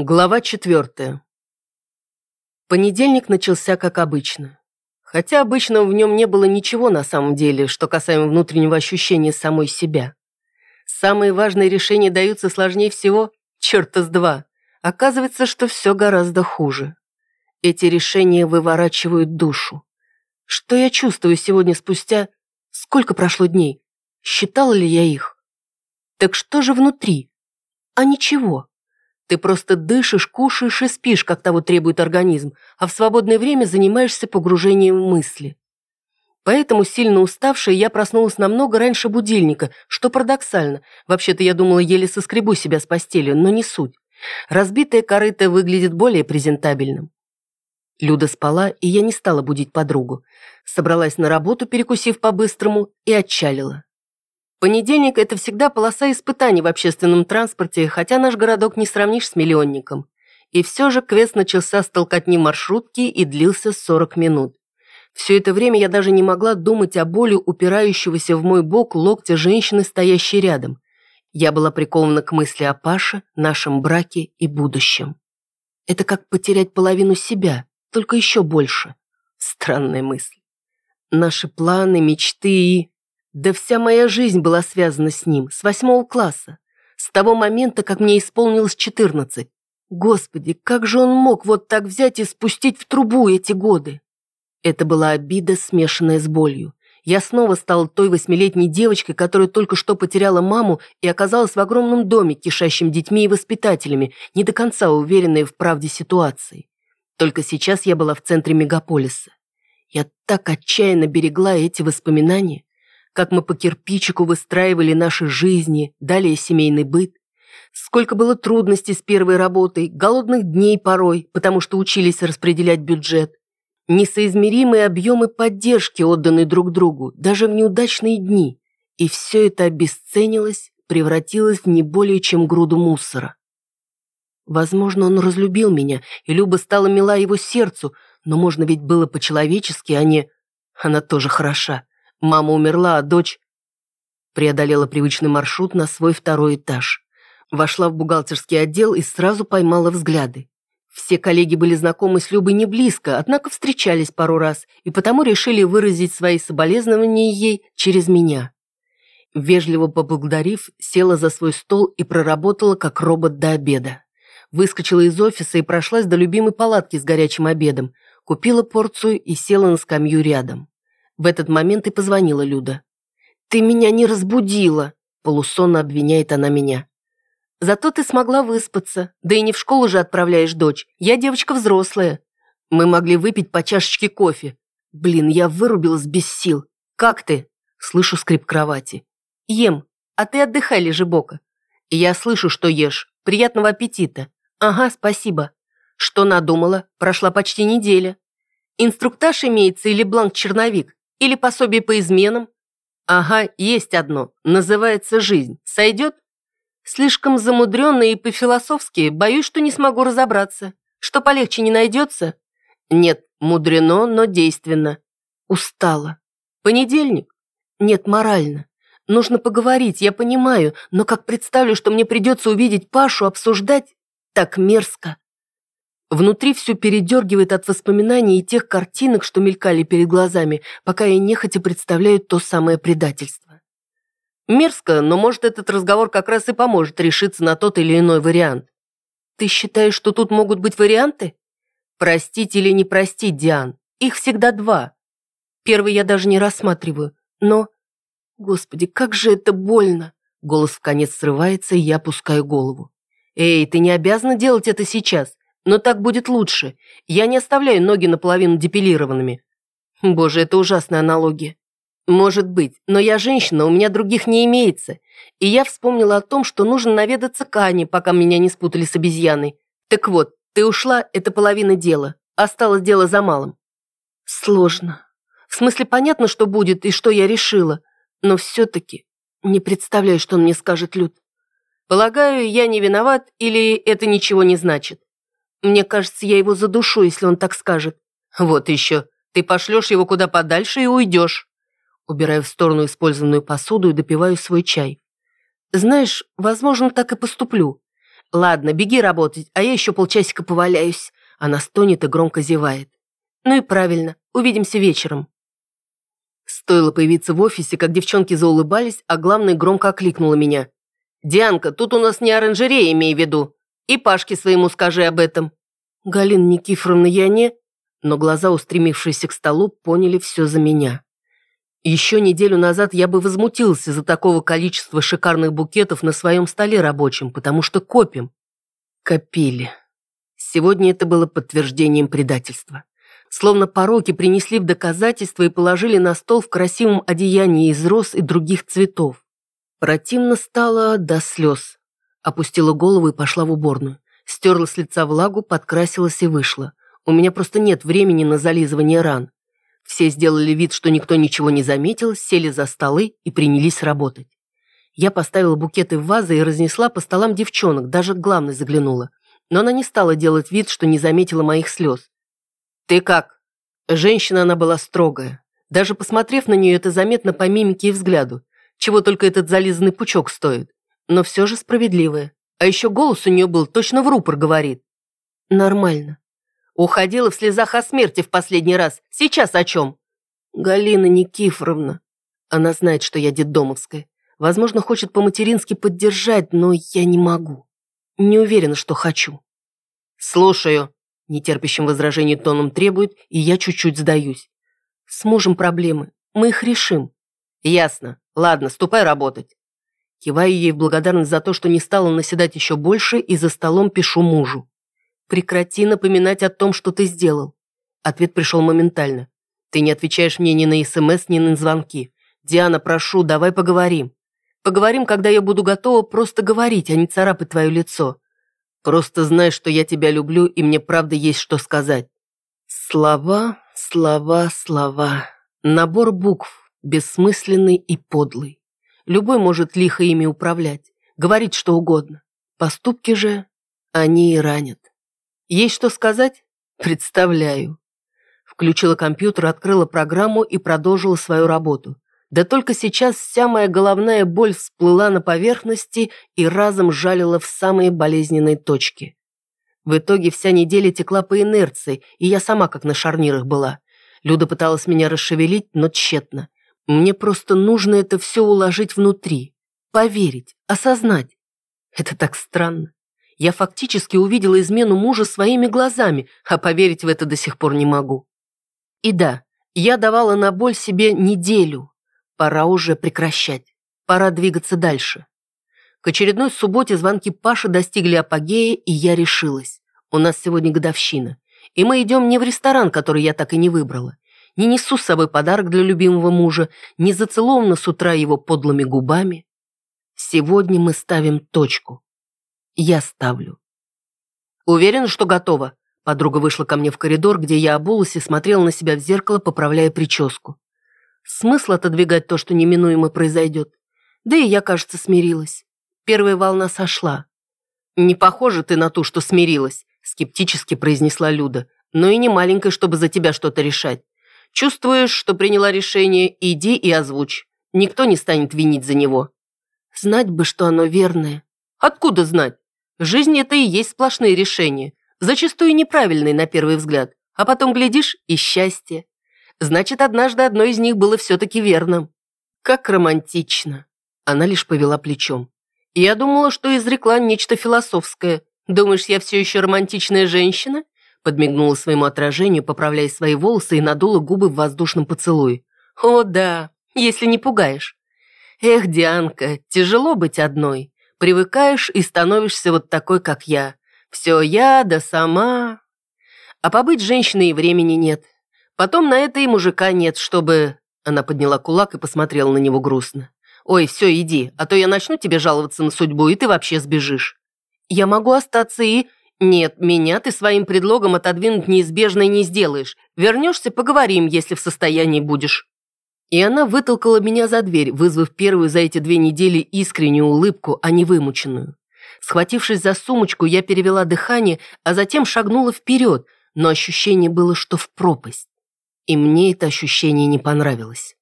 Глава четвертая. Понедельник начался как обычно. Хотя обычно в нем не было ничего на самом деле, что касаемо внутреннего ощущения самой себя. Самые важные решения даются сложнее всего, черта с два. Оказывается, что все гораздо хуже. Эти решения выворачивают душу. Что я чувствую сегодня спустя... Сколько прошло дней? Считала ли я их? Так что же внутри? А ничего. Ты просто дышишь, кушаешь и спишь, как того требует организм, а в свободное время занимаешься погружением в мысли. Поэтому, сильно уставшая, я проснулась намного раньше будильника, что парадоксально. Вообще-то я думала, еле соскребу себя с постели, но не суть. Разбитая корыто выглядит более презентабельным. Люда спала, и я не стала будить подругу. Собралась на работу, перекусив по-быстрому, и отчалила. Понедельник – это всегда полоса испытаний в общественном транспорте, хотя наш городок не сравнишь с миллионником. И все же квест начался с толкотни маршрутки и длился 40 минут. Все это время я даже не могла думать о боли упирающегося в мой бок локтя женщины, стоящей рядом. Я была прикована к мысли о Паше, нашем браке и будущем. Это как потерять половину себя, только еще больше. Странная мысль. Наши планы, мечты и... Да вся моя жизнь была связана с ним, с восьмого класса, с того момента, как мне исполнилось четырнадцать. Господи, как же он мог вот так взять и спустить в трубу эти годы? Это была обида, смешанная с болью. Я снова стала той восьмилетней девочкой, которая только что потеряла маму и оказалась в огромном доме, кишащем детьми и воспитателями, не до конца уверенной в правде ситуации. Только сейчас я была в центре мегаполиса. Я так отчаянно берегла эти воспоминания как мы по кирпичику выстраивали наши жизни, далее семейный быт. Сколько было трудностей с первой работой, голодных дней порой, потому что учились распределять бюджет. Несоизмеримые объемы поддержки, отданные друг другу, даже в неудачные дни. И все это обесценилось, превратилось в не более чем груду мусора. Возможно, он разлюбил меня, и Люба стала мила его сердцу, но можно ведь было по-человечески, а не... Она тоже хороша. Мама умерла, а дочь... Преодолела привычный маршрут на свой второй этаж. Вошла в бухгалтерский отдел и сразу поймала взгляды. Все коллеги были знакомы с Любой не близко, однако встречались пару раз, и потому решили выразить свои соболезнования ей через меня. Вежливо поблагодарив, села за свой стол и проработала как робот до обеда. Выскочила из офиса и прошлась до любимой палатки с горячим обедом, купила порцию и села на скамью рядом. В этот момент и позвонила Люда. «Ты меня не разбудила!» Полусонно обвиняет она меня. «Зато ты смогла выспаться. Да и не в школу же отправляешь дочь. Я девочка взрослая. Мы могли выпить по чашечке кофе. Блин, я вырубилась без сил. Как ты?» Слышу скрип кровати. «Ем. А ты отдыхай, лежебока». «Я слышу, что ешь. Приятного аппетита». «Ага, спасибо». «Что надумала? Прошла почти неделя». «Инструктаж имеется или бланк-черновик?» Или пособие по изменам? Ага, есть одно. Называется «Жизнь». Сойдет? Слишком замудренные и по-философски, боюсь, что не смогу разобраться. Что полегче не найдется? Нет, мудрено, но действенно. Устала. Понедельник? Нет, морально. Нужно поговорить, я понимаю, но как представлю, что мне придется увидеть Пашу, обсуждать, так мерзко. Внутри все передергивает от воспоминаний и тех картинок, что мелькали перед глазами, пока я нехотя представляю то самое предательство. Мерзко, но может этот разговор как раз и поможет решиться на тот или иной вариант. Ты считаешь, что тут могут быть варианты? Простить или не простить, Диан. Их всегда два. Первый я даже не рассматриваю, но... Господи, как же это больно! Голос в конец срывается, и я опускаю голову. Эй, ты не обязана делать это сейчас но так будет лучше. Я не оставляю ноги наполовину депилированными. Боже, это ужасная аналогия. Может быть, но я женщина, у меня других не имеется. И я вспомнила о том, что нужно наведаться к Ане, пока меня не спутали с обезьяной. Так вот, ты ушла, это половина дела. Осталось дело за малым. Сложно. В смысле, понятно, что будет и что я решила. Но все-таки не представляю, что он мне скажет, Люд. Полагаю, я не виноват или это ничего не значит. Мне кажется, я его задушу, если он так скажет. Вот еще. Ты пошлешь его куда подальше и уйдешь. Убираю в сторону использованную посуду и допиваю свой чай. Знаешь, возможно, так и поступлю. Ладно, беги работать, а я еще полчасика поваляюсь. Она стонет и громко зевает. Ну и правильно, увидимся вечером. Стоило появиться в офисе, как девчонки заулыбались, а главное громко окликнула меня. «Дианка, тут у нас не оранжерея, имей в виду. И Пашке своему скажи об этом». «Галина Никифоровна, я не...» Но глаза, устремившиеся к столу, поняли все за меня. Еще неделю назад я бы возмутился за такого количества шикарных букетов на своем столе рабочем, потому что копим. Копили. Сегодня это было подтверждением предательства. Словно пороки принесли в доказательство и положили на стол в красивом одеянии из роз и других цветов. Противно стало до слез. Опустила голову и пошла в уборную. Стерла с лица влагу, подкрасилась и вышла. У меня просто нет времени на зализывание ран. Все сделали вид, что никто ничего не заметил, сели за столы и принялись работать. Я поставила букеты в вазы и разнесла по столам девчонок, даже к главной заглянула. Но она не стала делать вид, что не заметила моих слез. «Ты как?» Женщина она была строгая. Даже посмотрев на нее, это заметно по мимике и взгляду. Чего только этот зализанный пучок стоит. Но все же справедливая. А еще голос у нее был, точно в рупор говорит. «Нормально». Уходила в слезах о смерти в последний раз. Сейчас о чем? Галина Никифоровна. Она знает, что я детдомовская. Возможно, хочет по-матерински поддержать, но я не могу. Не уверена, что хочу. Слушаю нетерпящим возражений тоном требует, и я чуть-чуть сдаюсь. С мужем проблемы. Мы их решим. Ясно. Ладно, ступай работать. Киваю ей в благодарность за то, что не стала наседать еще больше, и за столом пишу мужу. Прекрати напоминать о том, что ты сделал. Ответ пришел моментально. Ты не отвечаешь мне ни на СМС, ни на звонки. Диана, прошу, давай поговорим. Поговорим, когда я буду готова просто говорить, а не царапать твое лицо. Просто знай, что я тебя люблю, и мне правда есть что сказать. Слова, слова, слова. Набор букв, бессмысленный и подлый. Любой может лихо ими управлять, говорить что угодно. Поступки же, они и ранят. Есть что сказать? Представляю. Включила компьютер, открыла программу и продолжила свою работу. Да только сейчас вся моя головная боль всплыла на поверхности и разом жалила в самые болезненные точки. В итоге вся неделя текла по инерции, и я сама как на шарнирах была. Люда пыталась меня расшевелить, но тщетно. Мне просто нужно это все уложить внутри. Поверить, осознать. Это так странно. Я фактически увидела измену мужа своими глазами, а поверить в это до сих пор не могу. И да, я давала на боль себе неделю, Пора уже прекращать. Пора двигаться дальше. К очередной субботе звонки Паши достигли апогея, и я решилась. У нас сегодня годовщина. И мы идем не в ресторан, который я так и не выбрала. Не несу с собой подарок для любимого мужа, не зацелована с утра его подлыми губами. Сегодня мы ставим точку. Я ставлю. Уверена, что готова? Подруга вышла ко мне в коридор, где я обулась и смотрела на себя в зеркало, поправляя прическу. Смысл отодвигать то, что неминуемо произойдет. Да и я, кажется, смирилась. Первая волна сошла. «Не похоже ты на ту, что смирилась», — скептически произнесла Люда. «Но и не маленькая, чтобы за тебя что-то решать. Чувствуешь, что приняла решение, иди и озвучь. Никто не станет винить за него». «Знать бы, что оно верное». «Откуда знать? Жизнь — это и есть сплошные решения, зачастую неправильные на первый взгляд, а потом, глядишь, и счастье. Значит, однажды одно из них было все-таки верным. Как романтично. Она лишь повела плечом. Я думала, что изрекла нечто философское. Думаешь, я все еще романтичная женщина? Подмигнула своему отражению, поправляя свои волосы и надула губы в воздушном поцелуе. О, да, если не пугаешь. Эх, Дианка, тяжело быть одной. Привыкаешь и становишься вот такой, как я. Все я, да сама. А побыть женщиной времени нет. Потом на это и мужика нет, чтобы...» Она подняла кулак и посмотрела на него грустно. «Ой, все, иди, а то я начну тебе жаловаться на судьбу, и ты вообще сбежишь». «Я могу остаться и...» «Нет, меня ты своим предлогом отодвинуть неизбежное не сделаешь. Вернешься, поговорим, если в состоянии будешь». И она вытолкала меня за дверь, вызвав первую за эти две недели искреннюю улыбку, а не вымученную. Схватившись за сумочку, я перевела дыхание, а затем шагнула вперед, но ощущение было, что в пропасть и мне это ощущение не понравилось.